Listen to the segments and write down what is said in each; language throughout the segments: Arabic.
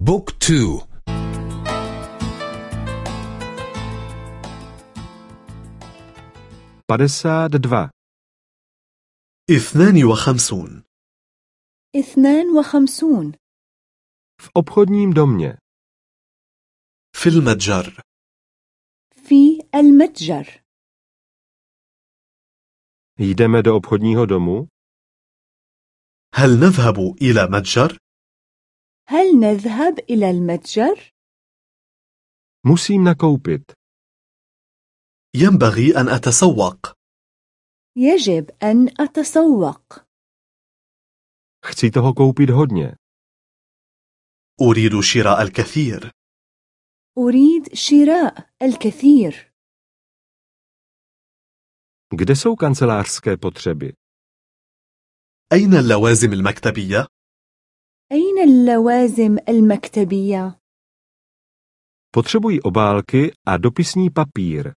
بوك تو. padesát dva, اثنان وخمسون. اثنان وخمسون. v obchodním domě, في المتجر. في المتجر. jdeme do obchodního domu, هل نذهب إلى متجر؟ هل نذهب إلى المتجر؟ musím nakoupit, ينبغي أن أتسوق. يجب أن أتسوق. Chci toho koupit hodně, أريد شراء الكثير. أريد شراء الكثير. Kde jsou kancelářské potřeby, أين اللوازم المكتبية؟ أين اللوازم المكتبية؟ potřebuji obálky a dopisní papír,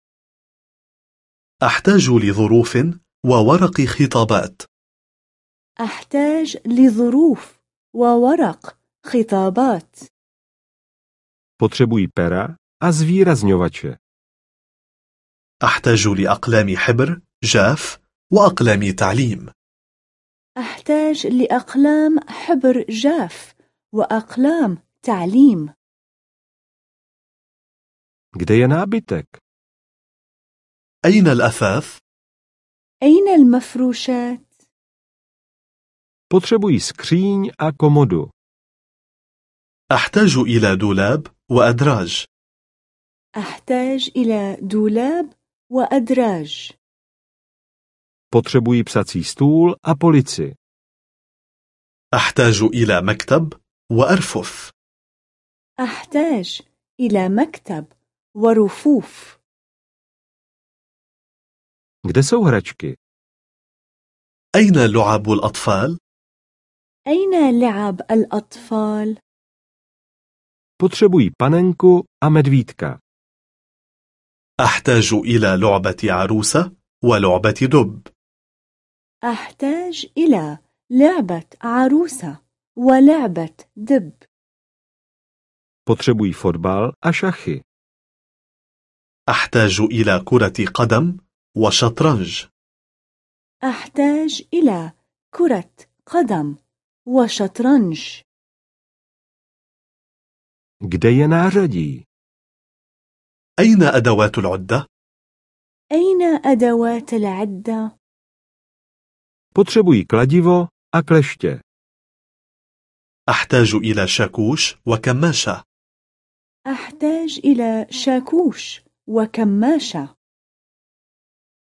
أحتاج لظروف وورق خطابات. أحتاج لظروف وورق خطابات. Potřebuji pera a zvýrazňovače, أحتاج لأقلام حبر جاف وأقلام تعليم. أحتاج لأقلام حبر جاف وأقلام تعليم. Kde je أين الأثاث؟ أين المفروشات؟ potřebuji skříň a komodu, أحتاج إلى دولاب وأدراج. أحتاج إلى دولاب وأدراج. Potřebuji psací stůl a polici, أحتاج إلى مكتب وأرفف. أحتاج إلى مكتب ورفوف. Kde jsou hračky, أين لعب الأطفال؟ أين لعب الأطفال؟ potřebuji panenku a medvídka, أحتاج إلى لعبة عروسة ولعبة دب. أحتاج إلى لعبة عروسة ولعبة دب. Potřebuji fotbal a šachy, أحتاج إلى كرة قدم وشطرنج. أحتاج إلى كرة قدم وشطرنج. Kde je nářadí, أين أدوات العدة؟ أين أدوات العدة؟ Potřebuji kladivo a kleště, أحتاج إلى شاكوش وكماشة. أحتاج إلى شاكوش وكماشة.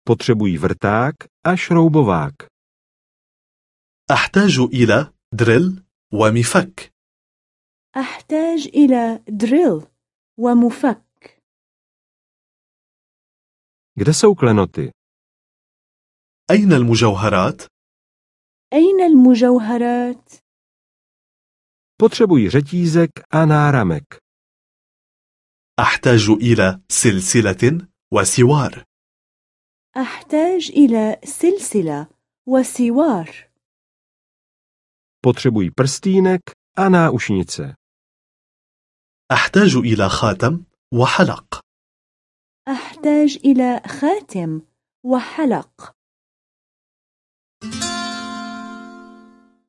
Potřebuji vrták a šroubovák, أحتاج إلى دريل ومفك. أحتاج إلى دريل ومفك. Kde jsou klenoty, أين المجوهرات؟ أين المجوهرات؟ potřebuji řetízek a náramek, أحتاج إلى سلسلة وسوار. أحتاج إلى سلسلة وسوار. Potřebuji prstýnek a náušnice, أحتاج إلى خاتم وحلق. أحتاج إلى خاتم وحلق.